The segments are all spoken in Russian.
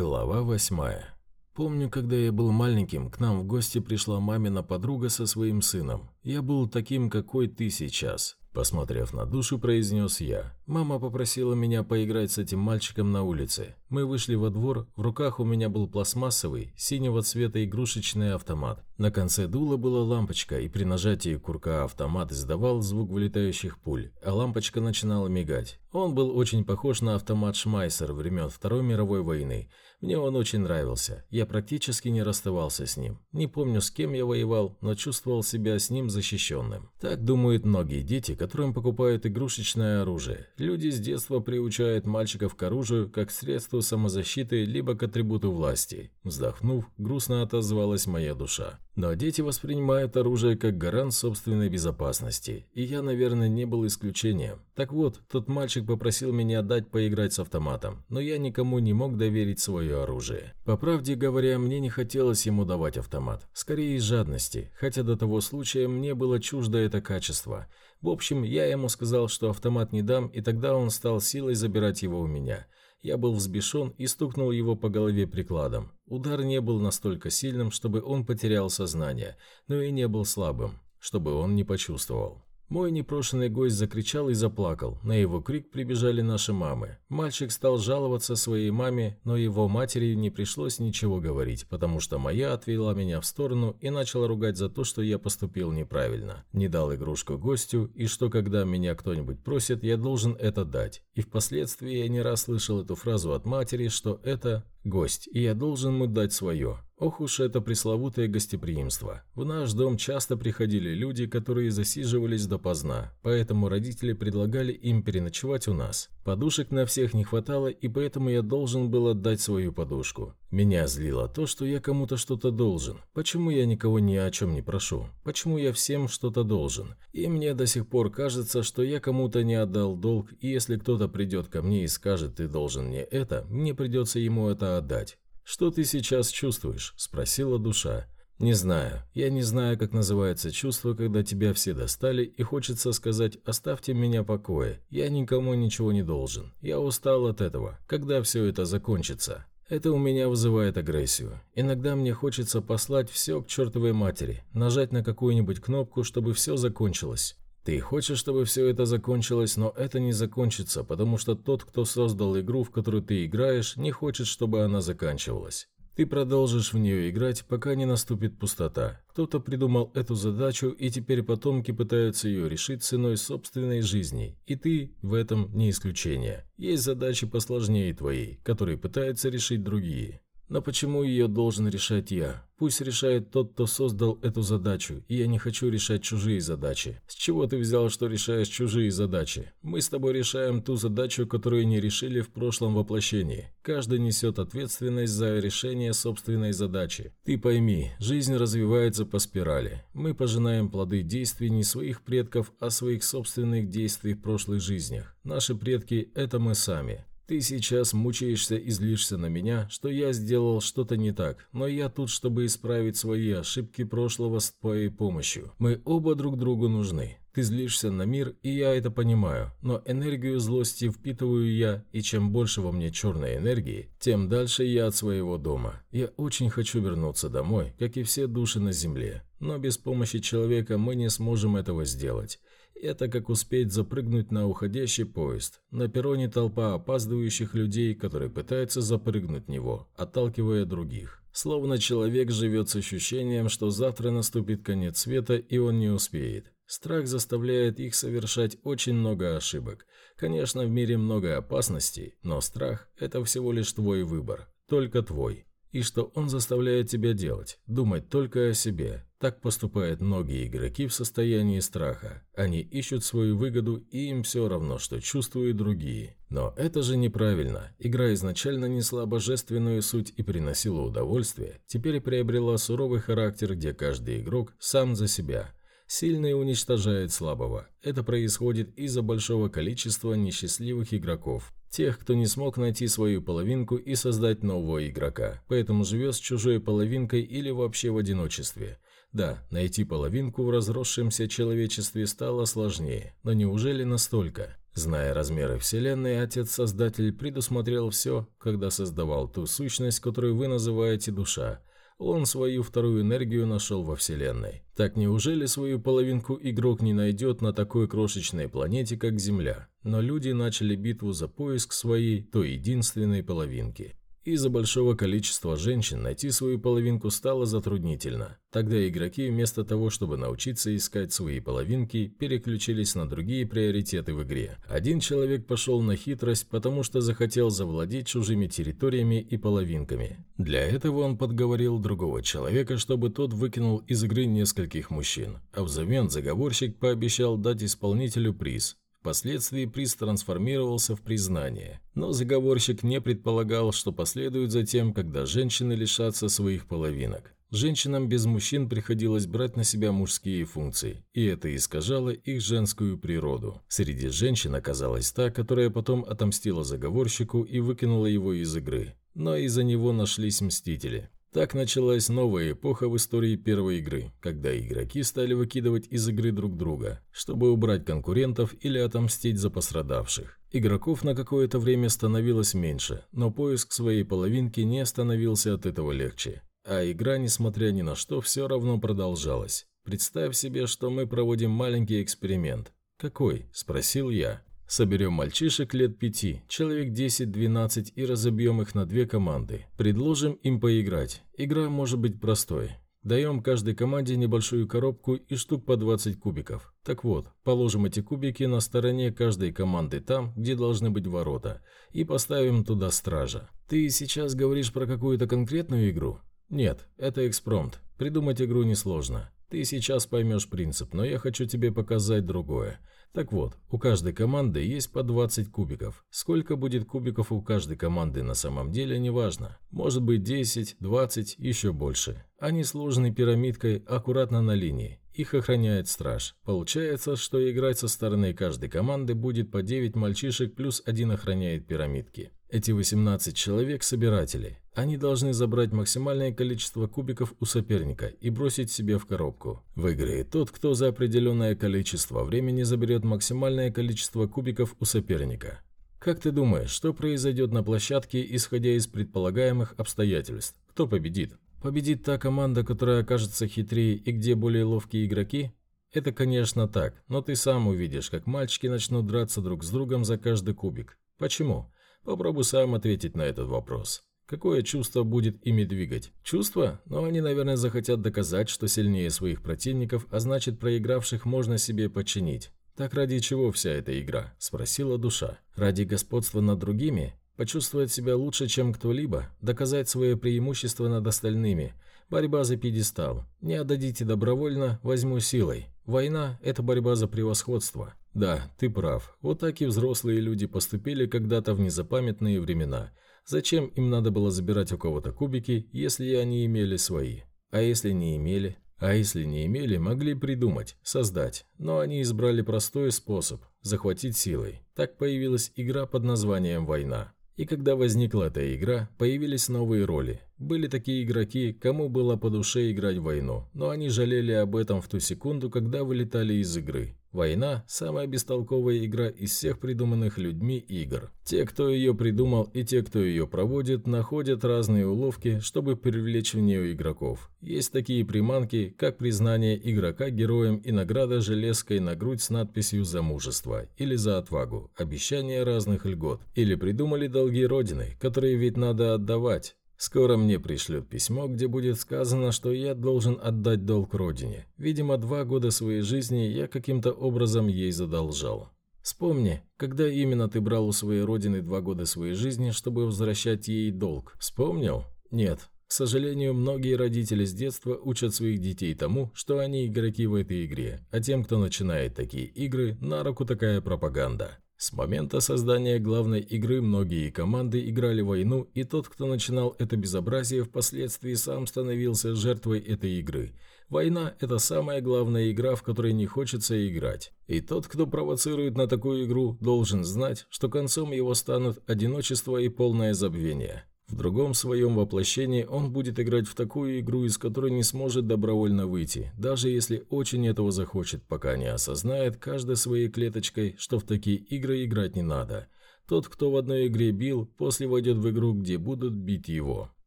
Глава восьмая. Помню, когда я был маленьким, к нам в гости пришла мамина подруга со своим сыном. Я был таким, какой ты сейчас. Посмотрев на душу, произнес я. Мама попросила меня поиграть с этим мальчиком на улице. Мы вышли во двор, в руках у меня был пластмассовый, синего цвета игрушечный автомат. На конце дула была лампочка, и при нажатии курка автомат издавал звук вылетающих пуль, а лампочка начинала мигать. Он был очень похож на автомат Шмайсер времен Второй мировой войны. Мне он очень нравился. Я практически не расставался с ним. Не помню, с кем я воевал, но чувствовал себя с ним защищенным. Так думают многие дети, которым покупают игрушечное оружие. Люди с детства приучают мальчиков к оружию как средству самозащиты либо к атрибуту власти. Вздохнув, грустно отозвалась моя душа. Но дети воспринимают оружие как гарант собственной безопасности, и я, наверное, не был исключением. Так вот, тот мальчик попросил меня дать поиграть с автоматом, но я никому не мог доверить свое оружие. По правде говоря, мне не хотелось ему давать автомат, скорее из жадности, хотя до того случая мне было чуждо это качество. В общем, я ему сказал, что автомат не дам, и тогда он стал силой забирать его у меня – я был взбешен и стукнул его по голове прикладом. Удар не был настолько сильным, чтобы он потерял сознание, но и не был слабым, чтобы он не почувствовал. Мой непрошенный гость закричал и заплакал. На его крик прибежали наши мамы. Мальчик стал жаловаться своей маме, но его матери не пришлось ничего говорить, потому что моя отвела меня в сторону и начала ругать за то, что я поступил неправильно. Не дал игрушку гостю, и что когда меня кто-нибудь просит, я должен это дать. И впоследствии я не раз слышал эту фразу от матери, что это гость, и я должен ему дать свое. Ох уж это пресловутое гостеприимство. В наш дом часто приходили люди, которые засиживались допоздна, поэтому родители предлагали им переночевать у нас. Подушек на всех не хватало, и поэтому я должен был отдать свою подушку. Меня злило то, что я кому-то что-то должен. Почему я никого ни о чем не прошу? Почему я всем что-то должен? И мне до сих пор кажется, что я кому-то не отдал долг, и если кто-то придет ко мне и скажет «ты должен мне это», мне придется ему это отдать. «Что ты сейчас чувствуешь?» – спросила душа. «Не знаю. Я не знаю, как называется чувство, когда тебя все достали, и хочется сказать «оставьте меня покое». Я никому ничего не должен. Я устал от этого. Когда все это закончится?» Это у меня вызывает агрессию. Иногда мне хочется послать все к чертовой матери, нажать на какую-нибудь кнопку, чтобы все закончилось. Ты хочешь, чтобы все это закончилось, но это не закончится, потому что тот, кто создал игру, в которую ты играешь, не хочет, чтобы она заканчивалась. Ты продолжишь в нее играть, пока не наступит пустота. Кто-то придумал эту задачу, и теперь потомки пытаются ее решить ценой собственной жизни. И ты в этом не исключение. Есть задачи посложнее твоей, которые пытаются решить другие. Но почему ее должен решать я? Пусть решает тот, кто создал эту задачу, и я не хочу решать чужие задачи. С чего ты взял, что решаешь чужие задачи? Мы с тобой решаем ту задачу, которую не решили в прошлом воплощении. Каждый несет ответственность за решение собственной задачи. Ты пойми, жизнь развивается по спирали. Мы пожинаем плоды действий не своих предков, а своих собственных действий в прошлых жизнях. Наши предки – это мы сами. Ты сейчас мучаешься и злишься на меня, что я сделал что-то не так, но я тут, чтобы исправить свои ошибки прошлого с твоей помощью. Мы оба друг другу нужны. Ты злишься на мир, и я это понимаю, но энергию злости впитываю я, и чем больше во мне черной энергии, тем дальше я от своего дома. Я очень хочу вернуться домой, как и все души на земле, но без помощи человека мы не сможем этого сделать. Это как успеть запрыгнуть на уходящий поезд. На перроне толпа опаздывающих людей, которые пытаются запрыгнуть в него, отталкивая других. Словно человек живет с ощущением, что завтра наступит конец света и он не успеет. Страх заставляет их совершать очень много ошибок. Конечно, в мире много опасностей, но страх – это всего лишь твой выбор. Только твой. И что он заставляет тебя делать? Думать только о себе. Так поступают многие игроки в состоянии страха. Они ищут свою выгоду, и им все равно, что чувствуют другие. Но это же неправильно. Игра изначально несла божественную суть и приносила удовольствие. Теперь приобрела суровый характер, где каждый игрок сам за себя – Сильный уничтожает слабого. Это происходит из-за большого количества несчастливых игроков. Тех, кто не смог найти свою половинку и создать нового игрока, поэтому живет с чужой половинкой или вообще в одиночестве. Да, найти половинку в разросшемся человечестве стало сложнее, но неужели настолько? Зная размеры Вселенной, Отец-Создатель предусмотрел все, когда создавал ту сущность, которую вы называете душа. Он свою вторую энергию нашел во Вселенной. Так неужели свою половинку игрок не найдет на такой крошечной планете, как Земля? Но люди начали битву за поиск своей, той единственной половинки. Из-за большого количества женщин найти свою половинку стало затруднительно. Тогда игроки вместо того, чтобы научиться искать свои половинки, переключились на другие приоритеты в игре. Один человек пошел на хитрость, потому что захотел завладеть чужими территориями и половинками. Для этого он подговорил другого человека, чтобы тот выкинул из игры нескольких мужчин. А взамен заговорщик пообещал дать исполнителю приз Впоследствии приз трансформировался в признание, но заговорщик не предполагал, что последует за тем, когда женщины лишатся своих половинок. Женщинам без мужчин приходилось брать на себя мужские функции, и это искажало их женскую природу. Среди женщин оказалась та, которая потом отомстила заговорщику и выкинула его из игры. Но из-за него нашлись мстители. Так началась новая эпоха в истории первой игры, когда игроки стали выкидывать из игры друг друга, чтобы убрать конкурентов или отомстить за пострадавших. Игроков на какое-то время становилось меньше, но поиск своей половинки не становился от этого легче. А игра, несмотря ни на что, все равно продолжалась. Представь себе, что мы проводим маленький эксперимент. «Какой?» – спросил я. Соберем мальчишек лет пяти, человек 10-12 и разобьем их на две команды. Предложим им поиграть. Игра может быть простой. Даем каждой команде небольшую коробку и штук по 20 кубиков. Так вот, положим эти кубики на стороне каждой команды там, где должны быть ворота, и поставим туда стража. Ты сейчас говоришь про какую-то конкретную игру? Нет, это экспромт. Придумать игру несложно. Ты сейчас поймешь принцип, но я хочу тебе показать другое. Так вот, у каждой команды есть по 20 кубиков. Сколько будет кубиков у каждой команды на самом деле не важно. Может быть 10, 20, еще больше. Они сложены пирамидкой аккуратно на линии. Их охраняет страж. Получается, что играть со стороны каждой команды будет по 9 мальчишек плюс один охраняет пирамидки. Эти 18 человек – собиратели. Они должны забрать максимальное количество кубиков у соперника и бросить себе в коробку. Выиграет тот, кто за определенное количество времени заберет максимальное количество кубиков у соперника. Как ты думаешь, что произойдет на площадке, исходя из предполагаемых обстоятельств? Кто победит? Победит та команда, которая окажется хитрее и где более ловкие игроки? Это, конечно, так, но ты сам увидишь, как мальчики начнут драться друг с другом за каждый кубик. Почему? Попробуй сам ответить на этот вопрос. Какое чувство будет ими двигать? Чувство? Но они, наверное, захотят доказать, что сильнее своих противников, а значит, проигравших можно себе подчинить. Так ради чего вся эта игра? Спросила душа. Ради господства над другими? Почувствовать себя лучше, чем кто-либо? Доказать свое преимущество над остальными? Борьба за пьедестал. Не отдадите добровольно, возьму силой. Война – это борьба за превосходство. Да, ты прав. Вот так и взрослые люди поступили когда-то в незапамятные времена. Зачем им надо было забирать у кого-то кубики, если они имели свои? А если не имели? А если не имели, могли придумать, создать. Но они избрали простой способ – захватить силой. Так появилась игра под названием «Война». И когда возникла эта игра, появились новые роли. Были такие игроки, кому было по душе играть в войну, но они жалели об этом в ту секунду, когда вылетали из игры. Война – самая бестолковая игра из всех придуманных людьми игр. Те, кто ее придумал и те, кто ее проводит, находят разные уловки, чтобы привлечь в нее игроков. Есть такие приманки, как признание игрока героем и награда железкой на грудь с надписью «За мужество» или «За отвагу», обещание разных льгот. Или придумали долги Родины, которые ведь надо отдавать. Скоро мне пришлют письмо, где будет сказано, что я должен отдать долг родине. Видимо, два года своей жизни я каким-то образом ей задолжал. Вспомни, когда именно ты брал у своей родины два года своей жизни, чтобы возвращать ей долг. Вспомнил? Нет. К сожалению, многие родители с детства учат своих детей тому, что они игроки в этой игре, а тем, кто начинает такие игры, на руку такая пропаганда. С момента создания главной игры многие команды играли войну, и тот, кто начинал это безобразие, впоследствии сам становился жертвой этой игры. Война – это самая главная игра, в которой не хочется играть. И тот, кто провоцирует на такую игру, должен знать, что концом его станут одиночество и полное забвение. В другом своем воплощении он будет играть в такую игру, из которой не сможет добровольно выйти, даже если очень этого захочет, пока не осознает каждой своей клеточкой, что в такие игры играть не надо. Тот, кто в одной игре бил, после войдет в игру, где будут бить его.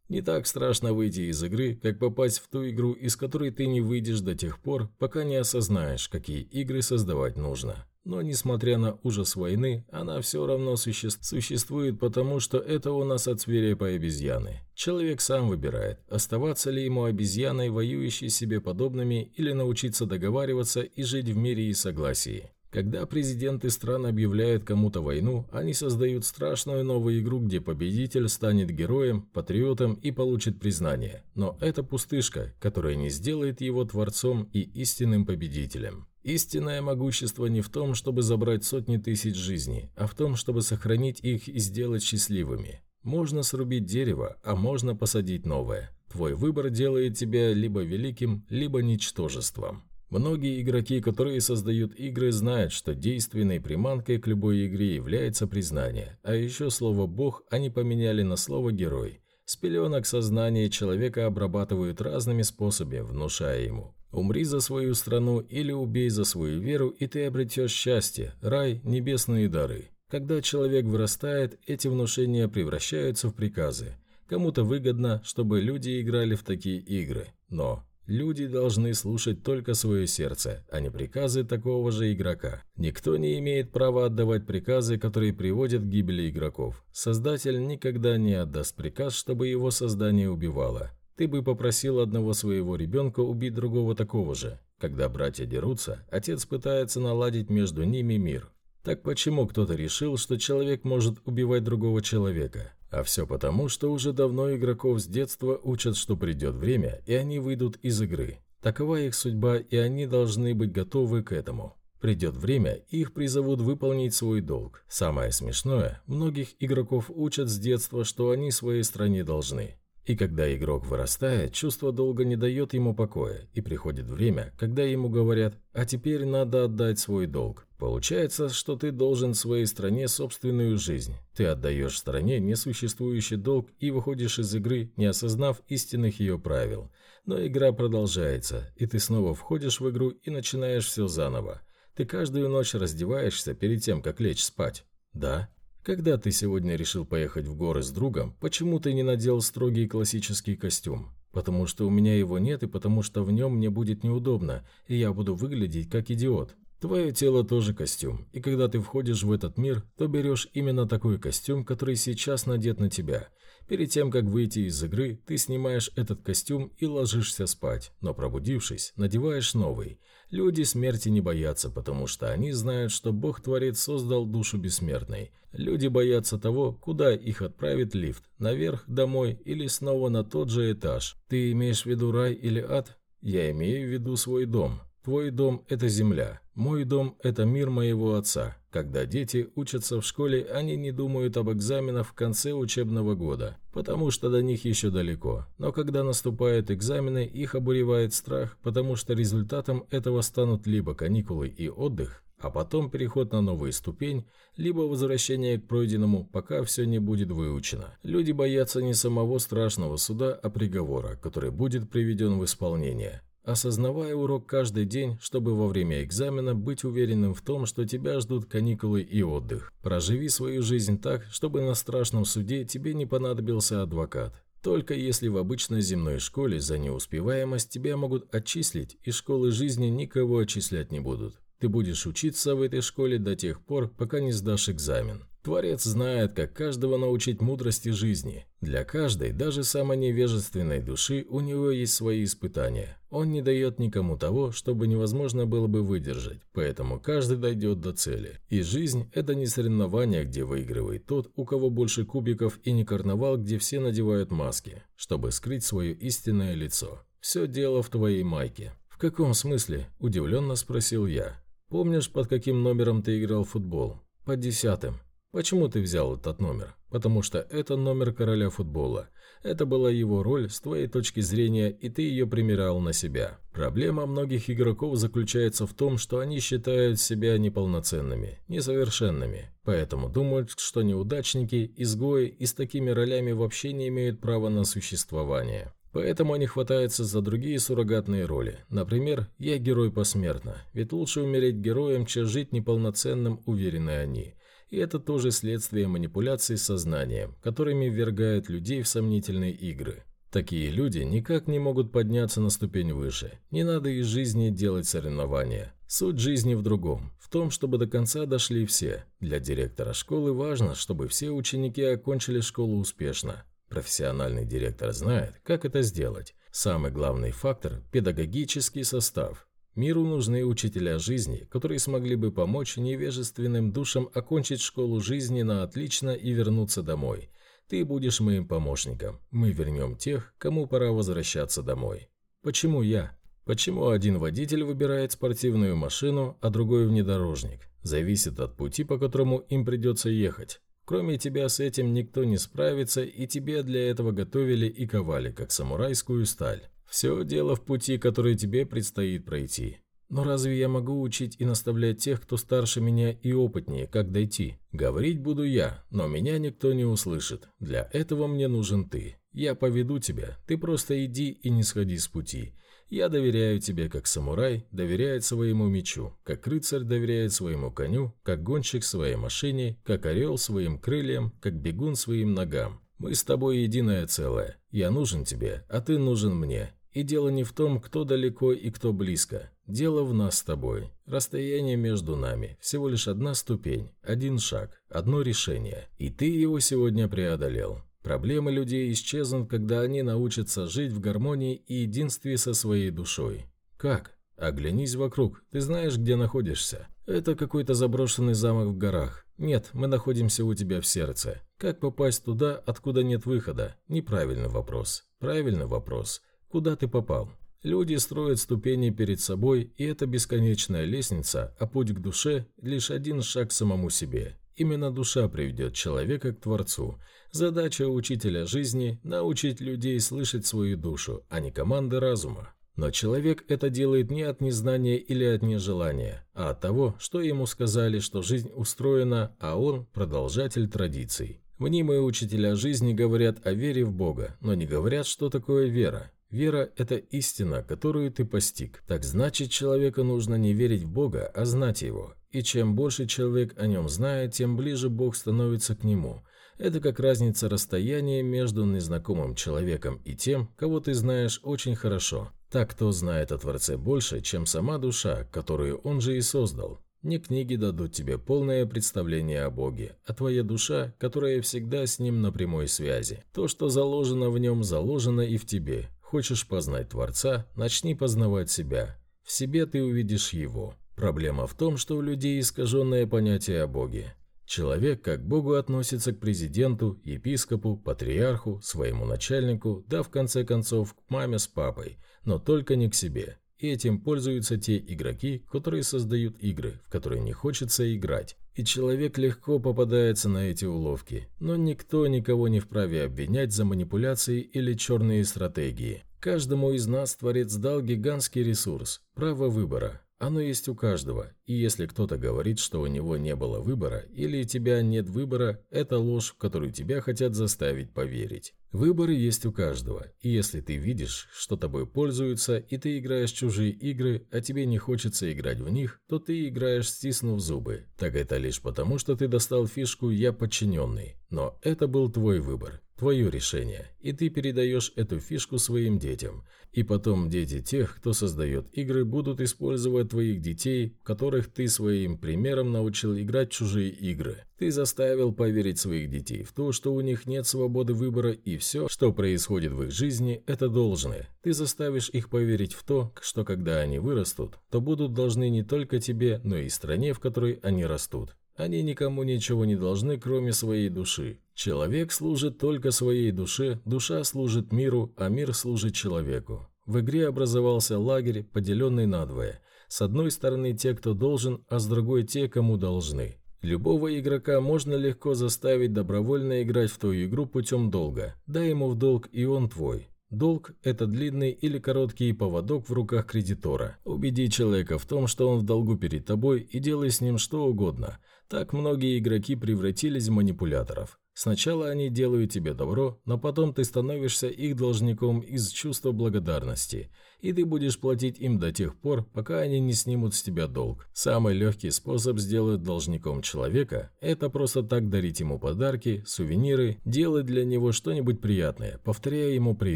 Не так страшно выйти из игры, как попасть в ту игру, из которой ты не выйдешь до тех пор, пока не осознаешь, какие игры создавать нужно. Но, несмотря на ужас войны, она все равно суще... существует, потому что это у нас от свирепой обезьяны. Человек сам выбирает, оставаться ли ему обезьяной, воюющей себе подобными, или научиться договариваться и жить в мире и согласии. Когда президенты стран объявляют кому-то войну, они создают страшную новую игру, где победитель станет героем, патриотом и получит признание. Но это пустышка, которая не сделает его творцом и истинным победителем. Истинное могущество не в том, чтобы забрать сотни тысяч жизней, а в том, чтобы сохранить их и сделать счастливыми. Можно срубить дерево, а можно посадить новое. Твой выбор делает тебя либо великим, либо ничтожеством. Многие игроки, которые создают игры, знают, что действенной приманкой к любой игре является признание, а еще слово «бог» они поменяли на слово «герой». С пеленок сознания человека обрабатывают разными способами, внушая ему «умри за свою страну» или «убей за свою веру, и ты обретешь счастье, рай, небесные дары». Когда человек вырастает, эти внушения превращаются в приказы. Кому-то выгодно, чтобы люди играли в такие игры, но Люди должны слушать только свое сердце, а не приказы такого же игрока. Никто не имеет права отдавать приказы, которые приводят к гибели игроков. Создатель никогда не отдаст приказ, чтобы его создание убивало. Ты бы попросил одного своего ребенка убить другого такого же. Когда братья дерутся, отец пытается наладить между ними мир. Так почему кто-то решил, что человек может убивать другого человека? А все потому, что уже давно игроков с детства учат, что придет время, и они выйдут из игры. Такова их судьба, и они должны быть готовы к этому. Придет время, и их призовут выполнить свой долг. Самое смешное, многих игроков учат с детства, что они своей стране должны. И когда игрок вырастает, чувство долга не дает ему покоя, и приходит время, когда ему говорят «а теперь надо отдать свой долг». Получается, что ты должен своей стране собственную жизнь. Ты отдаешь стране несуществующий долг и выходишь из игры, не осознав истинных ее правил. Но игра продолжается, и ты снова входишь в игру и начинаешь все заново. Ты каждую ночь раздеваешься перед тем, как лечь спать. Да. Когда ты сегодня решил поехать в горы с другом, почему ты не надел строгий классический костюм? Потому что у меня его нет и потому что в нем мне будет неудобно, и я буду выглядеть как идиот. Твое тело тоже костюм, и когда ты входишь в этот мир, то берешь именно такой костюм, который сейчас надет на тебя. Перед тем, как выйти из игры, ты снимаешь этот костюм и ложишься спать, но пробудившись, надеваешь новый. Люди смерти не боятся, потому что они знают, что Бог-творец создал душу бессмертной. Люди боятся того, куда их отправит лифт, наверх, домой или снова на тот же этаж. Ты имеешь в виду рай или ад? Я имею в виду свой дом. Твой дом – это земля. Мой дом – это мир моего отца. Когда дети учатся в школе, они не думают об экзаменах в конце учебного года, потому что до них еще далеко. Но когда наступают экзамены, их обуревает страх, потому что результатом этого станут либо каникулы и отдых, а потом переход на новую ступень, либо возвращение к пройденному, пока все не будет выучено. Люди боятся не самого страшного суда, а приговора, который будет приведен в исполнение осознавая урок каждый день, чтобы во время экзамена быть уверенным в том, что тебя ждут каникулы и отдых. Проживи свою жизнь так, чтобы на страшном суде тебе не понадобился адвокат. Только если в обычной земной школе за неуспеваемость тебя могут отчислить, и школы жизни никого отчислять не будут. Ты будешь учиться в этой школе до тех пор, пока не сдашь экзамен. Творец знает, как каждого научить мудрости жизни. Для каждой, даже самой невежественной души, у него есть свои испытания. Он не дает никому того, чтобы невозможно было бы выдержать, поэтому каждый дойдет до цели. И жизнь – это не соревнование, где выигрывает тот, у кого больше кубиков, и не карнавал, где все надевают маски, чтобы скрыть свое истинное лицо. Все дело в твоей майке. «В каком смысле?» – удивленно спросил я. «Помнишь, под каким номером ты играл в футбол?» «Под десятым». Почему ты взял этот номер? Потому что это номер короля футбола. Это была его роль с твоей точки зрения, и ты ее примерял на себя. Проблема многих игроков заключается в том, что они считают себя неполноценными, несовершенными. Поэтому думают, что неудачники, изгои и с такими ролями вообще не имеют права на существование. Поэтому они хватаются за другие суррогатные роли. Например, я герой посмертно, ведь лучше умереть героем, чем жить неполноценным, уверены они. И это тоже следствие манипуляций сознанием, которыми ввергают людей в сомнительные игры. Такие люди никак не могут подняться на ступень выше. Не надо из жизни делать соревнования. Суть жизни в другом. В том, чтобы до конца дошли все. Для директора школы важно, чтобы все ученики окончили школу успешно. Профессиональный директор знает, как это сделать. Самый главный фактор – педагогический состав. Миру нужны учителя жизни, которые смогли бы помочь невежественным душам окончить школу жизни на отлично и вернуться домой. Ты будешь моим помощником. Мы вернем тех, кому пора возвращаться домой. Почему я? Почему один водитель выбирает спортивную машину, а другой внедорожник? Зависит от пути, по которому им придется ехать. Кроме тебя с этим никто не справится, и тебе для этого готовили и ковали, как самурайскую сталь. Все дело в пути, который тебе предстоит пройти. Но разве я могу учить и наставлять тех, кто старше меня и опытнее, как дойти? Говорить буду я, но меня никто не услышит. Для этого мне нужен ты. Я поведу тебя, ты просто иди и не сходи с пути. Я доверяю тебе, как самурай доверяет своему мечу, как рыцарь доверяет своему коню, как гонщик своей машине, как орел своим крыльям, как бегун своим ногам. Мы с тобой единое целое. Я нужен тебе, а ты нужен мне. И дело не в том, кто далеко и кто близко. Дело в нас с тобой. Расстояние между нами. Всего лишь одна ступень, один шаг, одно решение. И ты его сегодня преодолел. Проблемы людей исчезнут, когда они научатся жить в гармонии и единстве со своей душой. Как? Оглянись вокруг. Ты знаешь, где находишься? Это какой-то заброшенный замок в горах. Нет, мы находимся у тебя в сердце. Как попасть туда, откуда нет выхода? Неправильный вопрос. Правильный вопрос. Куда ты попал? Люди строят ступени перед собой, и это бесконечная лестница, а путь к душе – лишь один шаг к самому себе. Именно душа приведет человека к Творцу. Задача учителя жизни – научить людей слышать свою душу, а не команды разума. Но человек это делает не от незнания или от нежелания, а от того, что ему сказали, что жизнь устроена, а он – продолжатель традиций. Мнимые учителя жизни говорят о вере в Бога, но не говорят, что такое вера. Вера – это истина, которую ты постиг. Так значит, человеку нужно не верить в Бога, а знать Его. И чем больше человек о нем знает, тем ближе Бог становится к нему. Это как разница расстояния между незнакомым человеком и тем, кого ты знаешь очень хорошо. Так кто знает о Творце больше, чем сама душа, которую он же и создал. Не книги дадут тебе полное представление о Боге, а твоя душа, которая всегда с ним на прямой связи. То, что заложено в нем, заложено и в тебе. Хочешь познать Творца, начни познавать себя. В себе ты увидишь Его. Проблема в том, что у людей искаженное понятие о Боге. Человек как Богу относится к президенту, епископу, патриарху, своему начальнику, да в конце концов к маме с папой, но только не к себе. И этим пользуются те игроки, которые создают игры, в которые не хочется играть. И человек легко попадается на эти уловки, но никто никого не вправе обвинять за манипуляции или черные стратегии. Каждому из нас Творец дал гигантский ресурс – право выбора. Оно есть у каждого, и если кто-то говорит, что у него не было выбора или у тебя нет выбора, это ложь, в которую тебя хотят заставить поверить. Выборы есть у каждого, и если ты видишь, что тобой пользуются, и ты играешь чужие игры, а тебе не хочется играть в них, то ты играешь, стиснув зубы. Так это лишь потому, что ты достал фишку «Я подчиненный». Но это был твой выбор. Твое решение, и ты передаешь эту фишку своим детям. И потом дети тех, кто создает игры, будут использовать твоих детей, которых ты своим примером научил играть чужие игры. Ты заставил поверить своих детей в то, что у них нет свободы выбора и все, что происходит в их жизни, это должное. Ты заставишь их поверить в то, что когда они вырастут, то будут должны не только тебе, но и стране, в которой они растут. Они никому ничего не должны, кроме своей души. Человек служит только своей душе, душа служит миру, а мир служит человеку. В игре образовался лагерь, поделенный надвое. С одной стороны те, кто должен, а с другой те, кому должны. Любого игрока можно легко заставить добровольно играть в ту игру путем долга. Дай ему в долг, и он твой. Долг – это длинный или короткий поводок в руках кредитора. Убеди человека в том, что он в долгу перед тобой, и делай с ним что угодно. Так многие игроки превратились в манипуляторов. Сначала они делают тебе добро, но потом ты становишься их должником из чувства благодарности, и ты будешь платить им до тех пор, пока они не снимут с тебя долг. Самый легкий способ сделать должником человека – это просто так дарить ему подарки, сувениры, делать для него что-нибудь приятное, повторяя ему при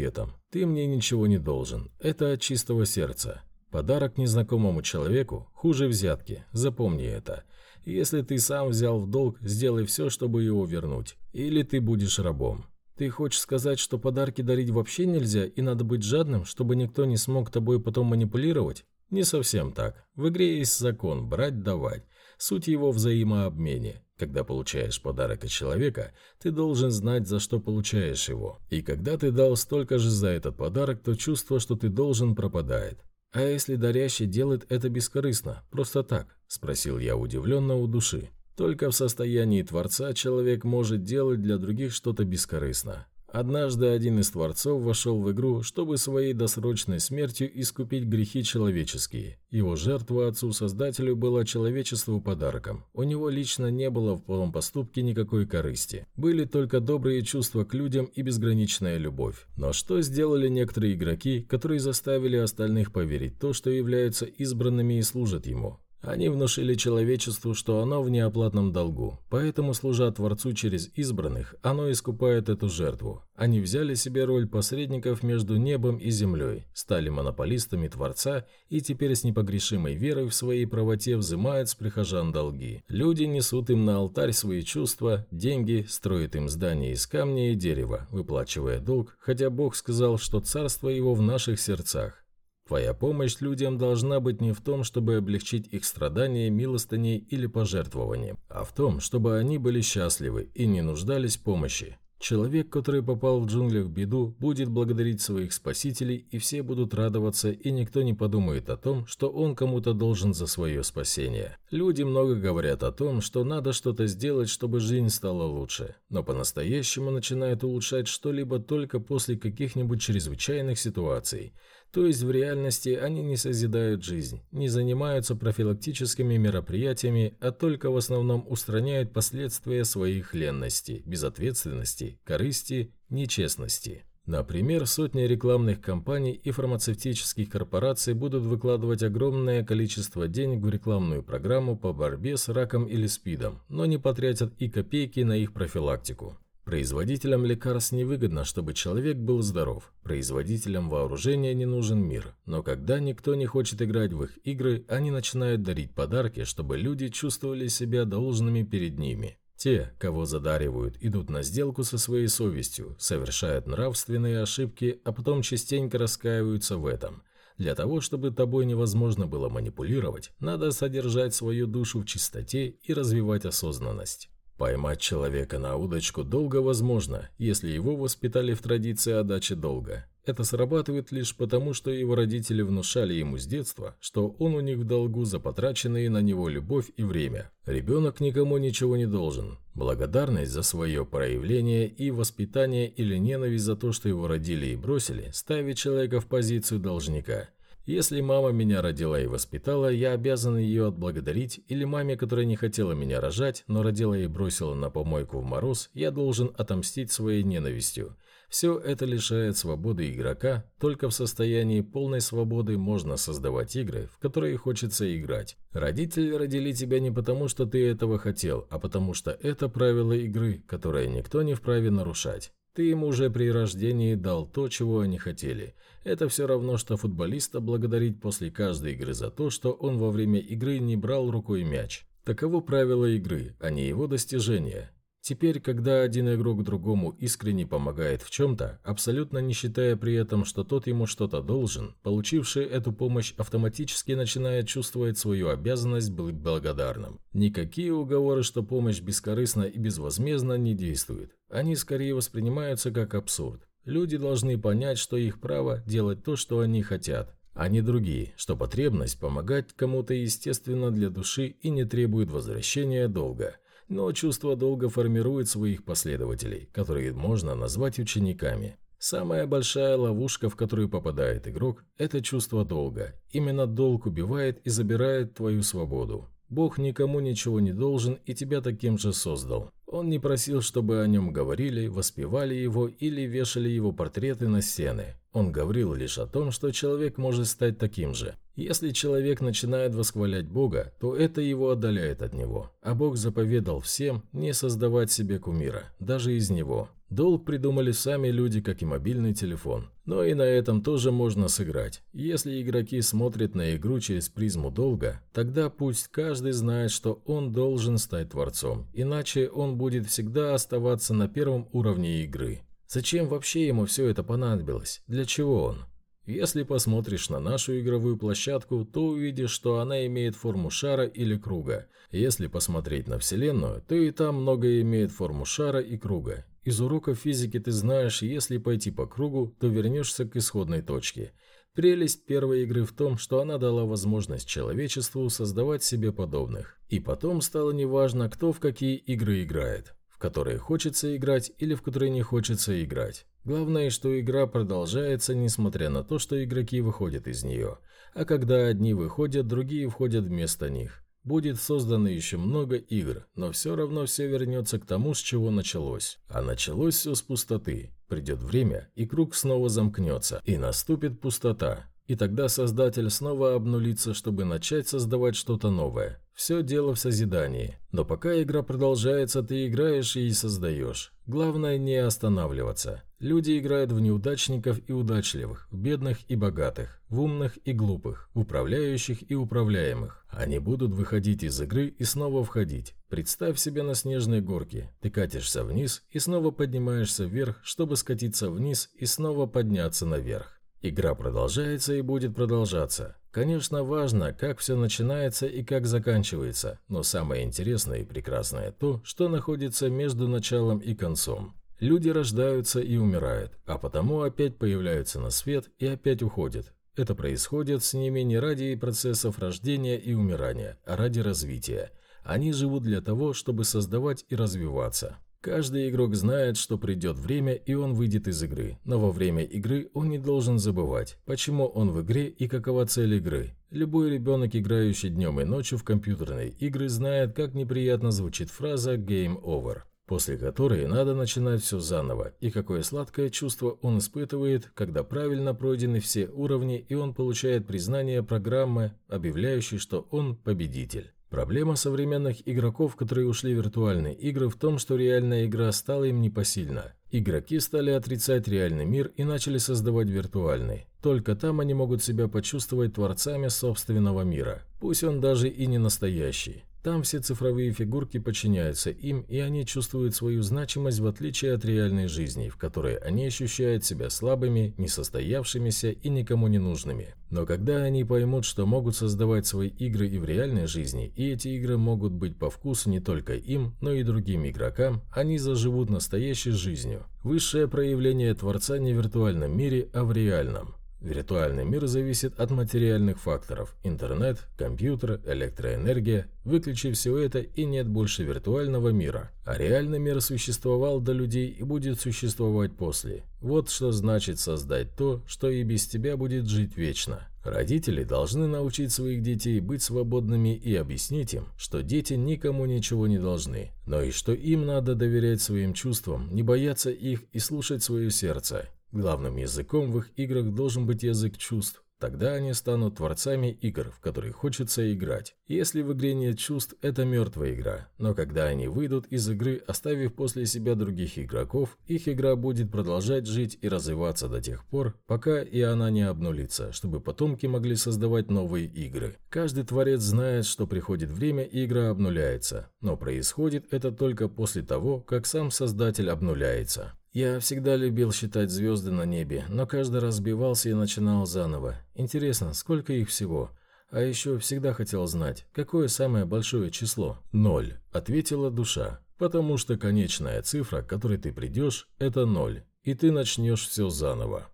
этом «ты мне ничего не должен». Это от чистого сердца. Подарок незнакомому человеку хуже взятки, запомни это – если ты сам взял в долг, сделай все, чтобы его вернуть. Или ты будешь рабом. Ты хочешь сказать, что подарки дарить вообще нельзя и надо быть жадным, чтобы никто не смог тобой потом манипулировать? Не совсем так. В игре есть закон «брать-давать». Суть его взаимообмене. Когда получаешь подарок от человека, ты должен знать, за что получаешь его. И когда ты дал столько же за этот подарок, то чувство, что ты должен, пропадает. «А если дарящий делает это бескорыстно, просто так?» – спросил я удивленно у души. «Только в состоянии Творца человек может делать для других что-то бескорыстно. Однажды один из творцов вошел в игру, чтобы своей досрочной смертью искупить грехи человеческие. Его жертва отцу-создателю была человечеству подарком. У него лично не было в полном поступке никакой корысти. Были только добрые чувства к людям и безграничная любовь. Но что сделали некоторые игроки, которые заставили остальных поверить то, что являются избранными и служат ему? Они внушили человечеству, что оно в неоплатном долгу, поэтому, служа Творцу через избранных, оно искупает эту жертву. Они взяли себе роль посредников между небом и землей, стали монополистами Творца и теперь с непогрешимой верой в своей правоте взимают с прихожан долги. Люди несут им на алтарь свои чувства, деньги, строят им здания из камня и дерева, выплачивая долг, хотя Бог сказал, что царство его в наших сердцах. Твоя помощь людям должна быть не в том, чтобы облегчить их страдания милостыней или пожертвованием, а в том, чтобы они были счастливы и не нуждались в помощи. Человек, который попал в джунглях в беду, будет благодарить своих спасителей, и все будут радоваться, и никто не подумает о том, что он кому-то должен за свое спасение. Люди много говорят о том, что надо что-то сделать, чтобы жизнь стала лучше, но по-настоящему начинают улучшать что-либо только после каких-нибудь чрезвычайных ситуаций – то есть в реальности они не созидают жизнь, не занимаются профилактическими мероприятиями, а только в основном устраняют последствия своих ленности, безответственности, корысти, нечестности. Например, сотни рекламных кампаний и фармацевтических корпораций будут выкладывать огромное количество денег в рекламную программу по борьбе с раком или СПИДом, но не потратят и копейки на их профилактику. Производителям лекарств невыгодно, чтобы человек был здоров. Производителям вооружения не нужен мир. Но когда никто не хочет играть в их игры, они начинают дарить подарки, чтобы люди чувствовали себя должными перед ними. Те, кого задаривают, идут на сделку со своей совестью, совершают нравственные ошибки, а потом частенько раскаиваются в этом. Для того, чтобы тобой невозможно было манипулировать, надо содержать свою душу в чистоте и развивать осознанность. Поймать человека на удочку долго возможно, если его воспитали в традиции отдачи долга. Это срабатывает лишь потому, что его родители внушали ему с детства, что он у них в долгу за потраченные на него любовь и время. Ребенок никому ничего не должен. Благодарность за свое проявление и воспитание или ненависть за то, что его родили и бросили, ставит человека в позицию должника – если мама меня родила и воспитала, я обязан ее отблагодарить, или маме, которая не хотела меня рожать, но родила и бросила на помойку в мороз, я должен отомстить своей ненавистью. Все это лишает свободы игрока, только в состоянии полной свободы можно создавать игры, в которые хочется играть. Родители родили тебя не потому, что ты этого хотел, а потому что это правило игры, которое никто не вправе нарушать. Ты им уже при рождении дал то, чего они хотели. Это все равно, что футболиста благодарить после каждой игры за то, что он во время игры не брал рукой мяч. Таково правило игры, а не его достижения. Теперь, когда один игрок другому искренне помогает в чем-то, абсолютно не считая при этом, что тот ему что-то должен, получивший эту помощь автоматически начинает чувствовать свою обязанность быть благодарным. Никакие уговоры, что помощь бескорыстна и безвозмездна, не действуют. Они скорее воспринимаются как абсурд. Люди должны понять, что их право делать то, что они хотят, а не другие, что потребность помогать кому-то естественно для души и не требует возвращения долга. Но чувство долга формирует своих последователей, которые можно назвать учениками. Самая большая ловушка, в которую попадает игрок, это чувство долга. Именно долг убивает и забирает твою свободу. Бог никому ничего не должен и тебя таким же создал. Он не просил, чтобы о нем говорили, воспевали его или вешали его портреты на стены. Он говорил лишь о том, что человек может стать таким же. Если человек начинает восхвалять Бога, то это его отдаляет от него. А Бог заповедал всем не создавать себе кумира, даже из него. Долг придумали сами люди, как и мобильный телефон. Но и на этом тоже можно сыграть. Если игроки смотрят на игру через призму долга, тогда пусть каждый знает, что он должен стать творцом, иначе он будет всегда оставаться на первом уровне игры. Зачем вообще ему все это понадобилось? Для чего он? Если посмотришь на нашу игровую площадку, то увидишь, что она имеет форму шара или круга. Если посмотреть на Вселенную, то и там многое имеет форму шара и круга. Из уроков физики ты знаешь, если пойти по кругу, то вернешься к исходной точке. Прелесть первой игры в том, что она дала возможность человечеству создавать себе подобных. И потом стало неважно, кто в какие игры играет, в которые хочется играть или в которые не хочется играть. Главное, что игра продолжается, несмотря на то, что игроки выходят из нее. А когда одни выходят, другие входят вместо них. Будет создано еще много игр, но все равно все вернется к тому, с чего началось. А началось все с пустоты. Придет время, и круг снова замкнется, и наступит пустота. И тогда создатель снова обнулится, чтобы начать создавать что-то новое. Все дело в созидании. Но пока игра продолжается, ты играешь и создаешь. Главное не останавливаться. Люди играют в неудачников и удачливых, в бедных и богатых, в умных и глупых, в управляющих и управляемых. Они будут выходить из игры и снова входить. Представь себе на снежной горке. Ты катишься вниз и снова поднимаешься вверх, чтобы скатиться вниз и снова подняться наверх. Игра продолжается и будет продолжаться. Конечно, важно, как все начинается и как заканчивается, но самое интересное и прекрасное то, что находится между началом и концом. Люди рождаются и умирают, а потому опять появляются на свет и опять уходят. Это происходит с ними не ради процессов рождения и умирания, а ради развития. Они живут для того, чтобы создавать и развиваться. Каждый игрок знает, что придет время и он выйдет из игры, но во время игры он не должен забывать, почему он в игре и какова цель игры. Любой ребенок, играющий днем и ночью в компьютерные игры, знает, как неприятно звучит фраза «game over», после которой надо начинать все заново, и какое сладкое чувство он испытывает, когда правильно пройдены все уровни и он получает признание программы, объявляющей, что он победитель. Проблема современных игроков, которые ушли в виртуальные игры, в том, что реальная игра стала им непосильна. Игроки стали отрицать реальный мир и начали создавать виртуальный. Только там они могут себя почувствовать творцами собственного мира, пусть он даже и не настоящий. Там все цифровые фигурки подчиняются им, и они чувствуют свою значимость в отличие от реальной жизни, в которой они ощущают себя слабыми, несостоявшимися и никому не нужными. Но когда они поймут, что могут создавать свои игры и в реальной жизни, и эти игры могут быть по вкусу не только им, но и другим игрокам, они заживут настоящей жизнью. Высшее проявление Творца не в виртуальном мире, а в реальном. Виртуальный мир зависит от материальных факторов – интернет, компьютер, электроэнергия. Выключи все это и нет больше виртуального мира. А реальный мир существовал до людей и будет существовать после. Вот что значит создать то, что и без тебя будет жить вечно. Родители должны научить своих детей быть свободными и объяснить им, что дети никому ничего не должны, но и что им надо доверять своим чувствам, не бояться их и слушать свое сердце. Главным языком в их играх должен быть язык чувств. Тогда они станут творцами игр, в которые хочется играть. Если в игре нет чувств, это мертвая игра. Но когда они выйдут из игры, оставив после себя других игроков, их игра будет продолжать жить и развиваться до тех пор, пока и она не обнулится, чтобы потомки могли создавать новые игры. Каждый творец знает, что приходит время и игра обнуляется. Но происходит это только после того, как сам создатель обнуляется. Я всегда любил считать звезды на небе, но каждый раз сбивался и начинал заново. Интересно, сколько их всего? А еще всегда хотел знать, какое самое большое число? Ноль, ответила душа. Потому что конечная цифра, к которой ты придешь, это ноль, и ты начнешь все заново.